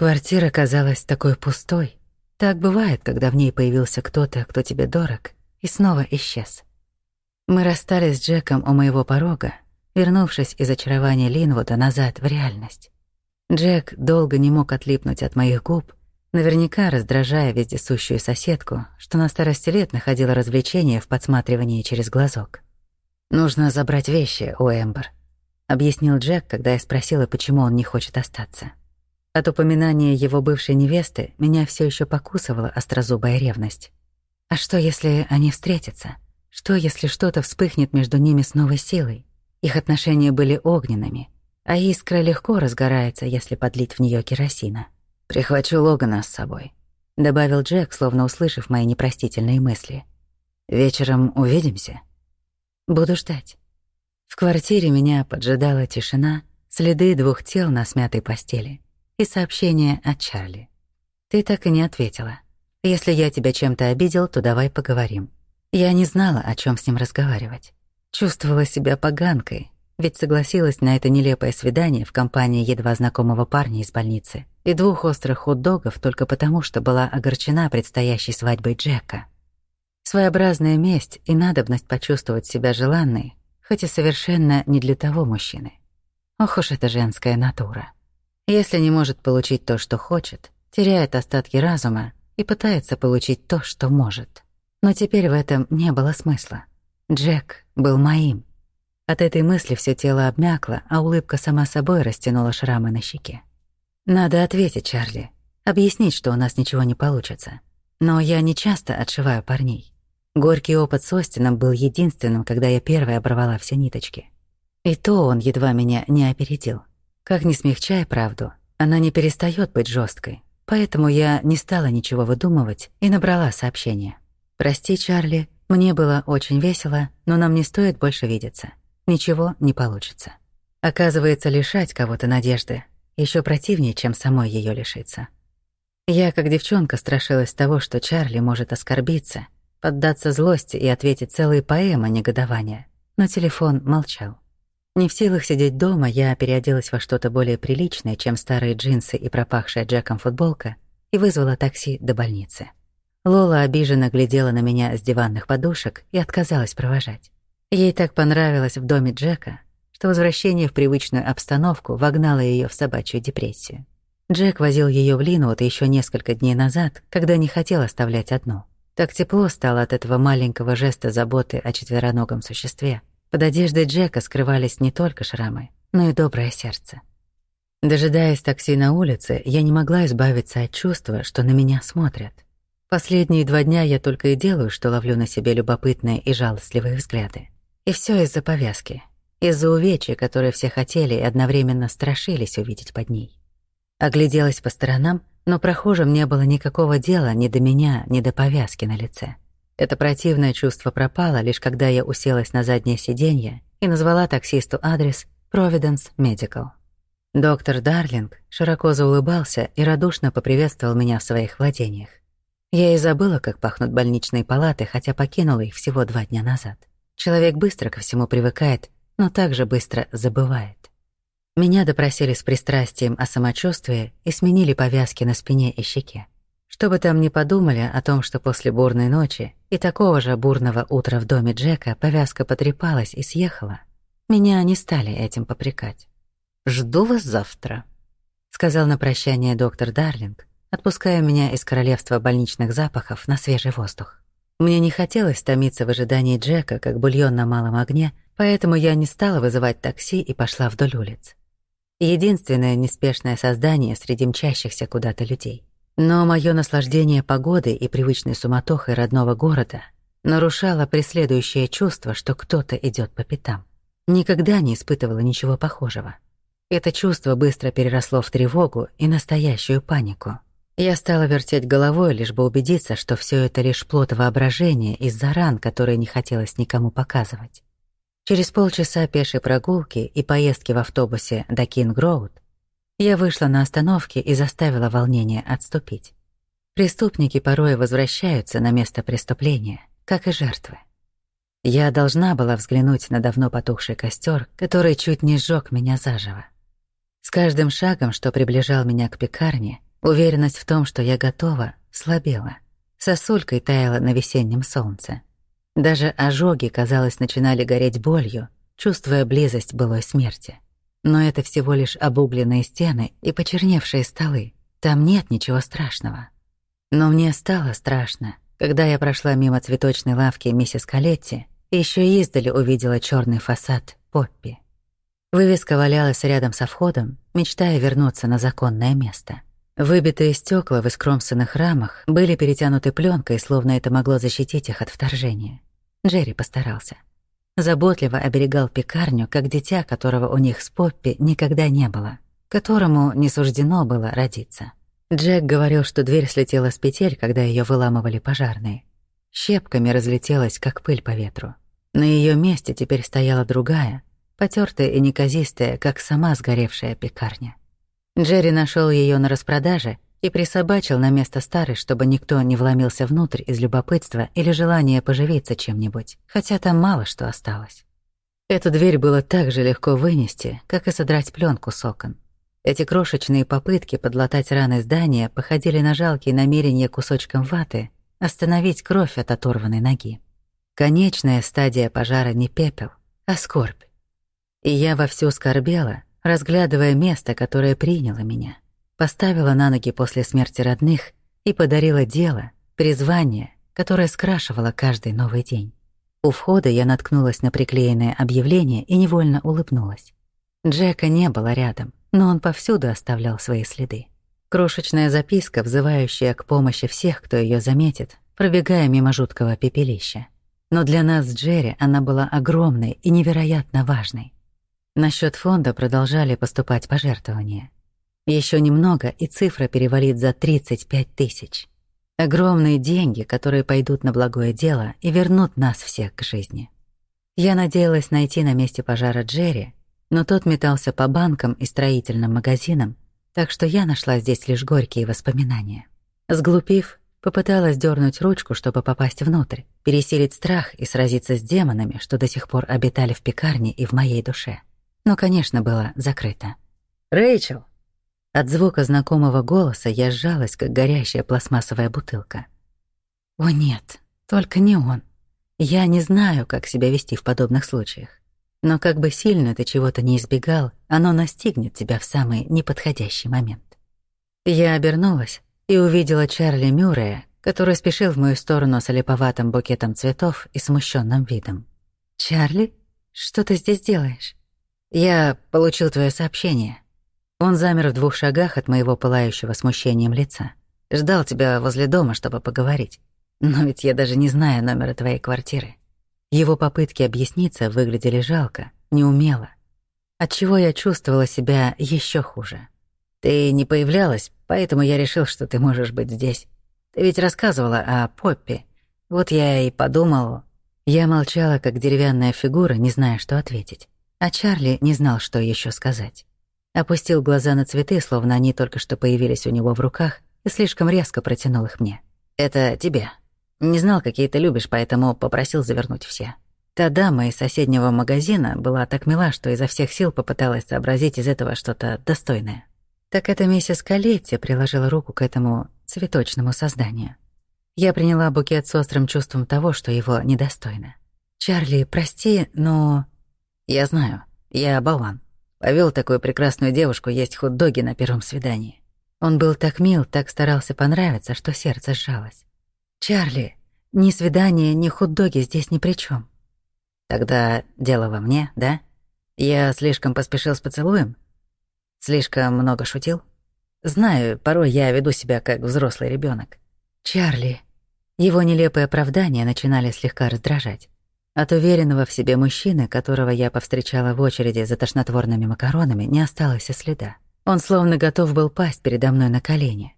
Квартира казалась такой пустой. Так бывает, когда в ней появился кто-то, кто тебе дорог, и снова исчез. Мы расстались с Джеком у моего порога, вернувшись из очарования Линвуда назад в реальность. Джек долго не мог отлипнуть от моих губ, наверняка раздражая вездесущую соседку, что на старости лет находила развлечение в подсматривании через глазок. «Нужно забрать вещи у Эмбер», — объяснил Джек, когда я спросила, почему он не хочет остаться. От упоминания его бывшей невесты меня все еще покусывала острозубая ревность. А что, если они встретятся? Что, если что-то вспыхнет между ними с новой силой? Их отношения были огненными, а искра легко разгорается, если подлить в нее керосина. «Прихвачу Логана с собой», — добавил Джек, словно услышав мои непростительные мысли. «Вечером увидимся?» «Буду ждать». В квартире меня поджидала тишина, следы двух тел на смятой постели и сообщение от Чарли. «Ты так и не ответила. Если я тебя чем-то обидел, то давай поговорим». Я не знала, о чем с ним разговаривать. Чувствовала себя поганкой, ведь согласилась на это нелепое свидание в компании едва знакомого парня из больницы и двух острых хот-догов только потому, что была огорчена предстоящей свадьбой Джека. Своеобразная месть и надобность почувствовать себя желанной, хоть и совершенно не для того мужчины. Ох уж эта женская натура. Если не может получить то, что хочет, теряет остатки разума и пытается получить то, что может. Но теперь в этом не было смысла. Джек был моим. От этой мысли все тело обмякло, а улыбка сама собой растянула шрамы на щеке. Надо ответить Чарли, объяснить, что у нас ничего не получится. Но я не часто отшиваю парней. Горький опыт с Остином был единственным, когда я первой оборвала все ниточки. И то он едва меня не опередил. Как ни смягчай правду, она не перестает быть жесткой. Поэтому я не стала ничего выдумывать и набрала сообщение. «Прости, Чарли, мне было очень весело, но нам не стоит больше видеться. Ничего не получится». Оказывается, лишать кого-то надежды еще противнее, чем самой ее лишиться. Я, как девчонка, страшилась того, что Чарли может оскорбиться, поддаться злости и ответить целые поэмы негодования, но телефон молчал. Не в силах сидеть дома, я переоделась во что-то более приличное, чем старые джинсы и пропахшая Джеком футболка, и вызвала такси до больницы. Лола обиженно глядела на меня с диванных подушек и отказалась провожать. Ей так понравилось в доме Джека, что возвращение в привычную обстановку вогнало ее в собачью депрессию. Джек возил ее в Линвуд еще несколько дней назад, когда не хотел оставлять одну. Так тепло стало от этого маленького жеста заботы о четвероногом существе. Под одеждой Джека скрывались не только шрамы, но и доброе сердце. Дожидаясь такси на улице, я не могла избавиться от чувства, что на меня смотрят. Последние два дня я только и делаю, что ловлю на себе любопытные и жалостливые взгляды. И все из-за повязки, из-за увечья, которые все хотели и одновременно страшились увидеть под ней. Огляделась по сторонам, но прохожим не было никакого дела ни до меня, ни до повязки на лице. Это противное чувство пропало, лишь когда я уселась на заднее сиденье и назвала таксисту адрес Providence Medical. Доктор Дарлинг широко заулыбался и радушно поприветствовал меня в своих владениях. Я и забыла, как пахнут больничные палаты, хотя покинула их всего два дня назад. Человек быстро ко всему привыкает но также быстро забывает. Меня допросили с пристрастием о самочувствии и сменили повязки на спине и щеке. Что бы там ни подумали о том, что после бурной ночи и такого же бурного утра в доме Джека повязка потрепалась и съехала, меня не стали этим попрекать. «Жду вас завтра», — сказал на прощание доктор Дарлинг, отпуская меня из королевства больничных запахов на свежий воздух. Мне не хотелось томиться в ожидании Джека, как бульон на малом огне, Поэтому я не стала вызывать такси и пошла вдоль улиц. Единственное неспешное создание среди мчащихся куда-то людей. Но мое наслаждение погодой и привычной суматохой родного города нарушало преследующее чувство, что кто-то идет по пятам. Никогда не испытывала ничего похожего. Это чувство быстро переросло в тревогу и настоящую панику. Я стала вертеть головой, лишь бы убедиться, что все это лишь плод воображения из-за ран, которые не хотелось никому показывать. Через полчаса пешей прогулки и поездки в автобусе до Кинг-Роуд я вышла на остановке и заставила волнение отступить. Преступники порой возвращаются на место преступления, как и жертвы. Я должна была взглянуть на давно потухший костер, который чуть не сжег меня заживо. С каждым шагом, что приближал меня к пекарне, Уверенность в том, что я готова, слабела. Сосулькой таяла на весеннем солнце. Даже ожоги, казалось, начинали гореть болью, чувствуя близость былой смерти. Но это всего лишь обугленные стены и почерневшие столы. Там нет ничего страшного. Но мне стало страшно, когда я прошла мимо цветочной лавки миссис Калетти и ещё издали увидела чёрный фасад Поппи. Вывеска валялась рядом со входом, мечтая вернуться на законное место. Выбитые стекла в искромсанных рамах были перетянуты пленкой, словно это могло защитить их от вторжения. Джерри постарался. Заботливо оберегал пекарню, как дитя, которого у них с Поппи никогда не было, которому не суждено было родиться. Джек говорил, что дверь слетела с петель, когда ее выламывали пожарные. Щепками разлетелась, как пыль по ветру. На ее месте теперь стояла другая, потертая и неказистая, как сама сгоревшая пекарня. Джерри нашел ее на распродаже и присобачил на место старой, чтобы никто не вломился внутрь из любопытства или желания поживиться чем-нибудь, хотя там мало что осталось. Эту дверь было так же легко вынести, как и содрать пленку с окон. Эти крошечные попытки подлатать раны здания походили на жалкие намерения кусочком ваты остановить кровь от оторванной ноги. Конечная стадия пожара не пепел, а скорбь. И я вовсю скорбела, разглядывая место, которое приняло меня, поставила на ноги после смерти родных и подарила дело, призвание, которое скрашивало каждый новый день. У входа я наткнулась на приклеенное объявление и невольно улыбнулась. Джека не было рядом, но он повсюду оставлял свои следы. Крошечная записка, взывающая к помощи всех, кто ее заметит, пробегая мимо жуткого пепелища. Но для нас с Джерри она была огромной и невероятно важной. На счет фонда продолжали поступать пожертвования. Еще немного, и цифра перевалит за 35 тысяч. Огромные деньги, которые пойдут на благое дело и вернут нас всех к жизни. Я надеялась найти на месте пожара Джерри, но тот метался по банкам и строительным магазинам, так что я нашла здесь лишь горькие воспоминания. Сглупив, попыталась дернуть ручку, чтобы попасть внутрь, пересилить страх и сразиться с демонами, что до сих пор обитали в пекарне и в моей душе но, конечно, было закрыто. «Рэйчел!» От звука знакомого голоса я сжалась, как горящая пластмассовая бутылка. «О нет, только не он. Я не знаю, как себя вести в подобных случаях. Но как бы сильно ты чего-то не избегал, оно настигнет тебя в самый неподходящий момент». Я обернулась и увидела Чарли Мюррея, который спешил в мою сторону с олиповатым букетом цветов и смущенным видом. «Чарли, что ты здесь делаешь?» «Я получил твое сообщение». Он замер в двух шагах от моего пылающего смущением лица. Ждал тебя возле дома, чтобы поговорить. Но ведь я даже не знаю номера твоей квартиры. Его попытки объясниться выглядели жалко, неумело. Отчего я чувствовала себя еще хуже. Ты не появлялась, поэтому я решил, что ты можешь быть здесь. Ты ведь рассказывала о Поппи. Вот я и подумал... Я молчала, как деревянная фигура, не зная, что ответить. А Чарли не знал, что еще сказать. Опустил глаза на цветы, словно они только что появились у него в руках, и слишком резко протянул их мне. «Это тебе. Не знал, какие ты любишь, поэтому попросил завернуть все». Та дама из соседнего магазина была так мила, что изо всех сил попыталась сообразить из этого что-то достойное. Так это миссис Калетти приложила руку к этому цветочному созданию. Я приняла букет с острым чувством того, что его недостойно. «Чарли, прости, но я знаю, я болван. Повел такую прекрасную девушку есть хот-доги на первом свидании. Он был так мил, так старался понравиться, что сердце сжалось. «Чарли, ни свидание, ни хот-доги здесь ни при чем. «Тогда дело во мне, да? Я слишком поспешил с поцелуем? Слишком много шутил? Знаю, порой я веду себя как взрослый ребенок. «Чарли». Его нелепые оправдания начинали слегка раздражать. От уверенного в себе мужчины, которого я повстречала в очереди за тошнотворными макаронами, не осталось и следа. Он словно готов был пасть передо мной на колени.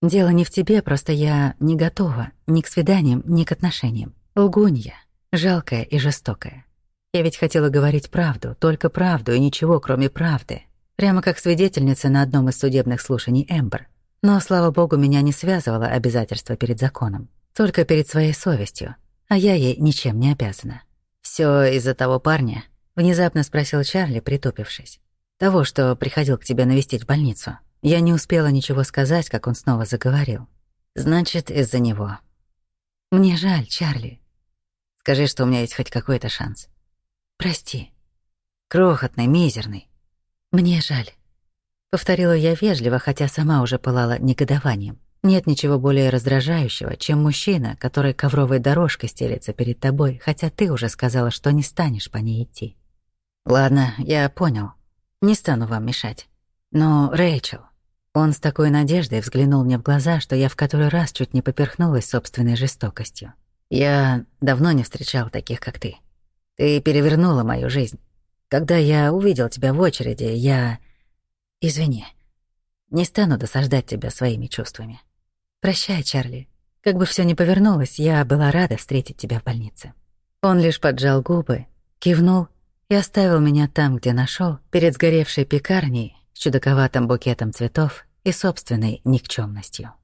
Дело не в тебе, просто я не готова ни к свиданиям, ни к отношениям. Лгунья, жалкая и жестокая. Я ведь хотела говорить правду, только правду и ничего, кроме правды. Прямо как свидетельница на одном из судебных слушаний Эмбер. Но, слава богу, меня не связывало обязательство перед законом. Только перед своей совестью, а я ей ничем не обязана. Все из-за того парня?» — внезапно спросил Чарли, притупившись. «Того, что приходил к тебе навестить в больницу. Я не успела ничего сказать, как он снова заговорил. Значит, из-за него. Мне жаль, Чарли. Скажи, что у меня есть хоть какой-то шанс. Прости. Крохотный, мизерный. Мне жаль. Повторила я вежливо, хотя сама уже пылала негодованием. Нет ничего более раздражающего, чем мужчина, который ковровой дорожкой стелется перед тобой, хотя ты уже сказала, что не станешь по ней идти. Ладно, я понял. Не стану вам мешать. Но, Рэйчел... Он с такой надеждой взглянул мне в глаза, что я в который раз чуть не поперхнулась собственной жестокостью. Я давно не встречал таких, как ты. Ты перевернула мою жизнь. Когда я увидел тебя в очереди, я... Извини. Не стану досаждать тебя своими чувствами. Прощай, Чарли. Как бы все ни повернулось, я была рада встретить тебя в больнице. Он лишь поджал губы, кивнул и оставил меня там, где нашел, перед сгоревшей пекарней с чудаковатым букетом цветов и собственной никчемностью.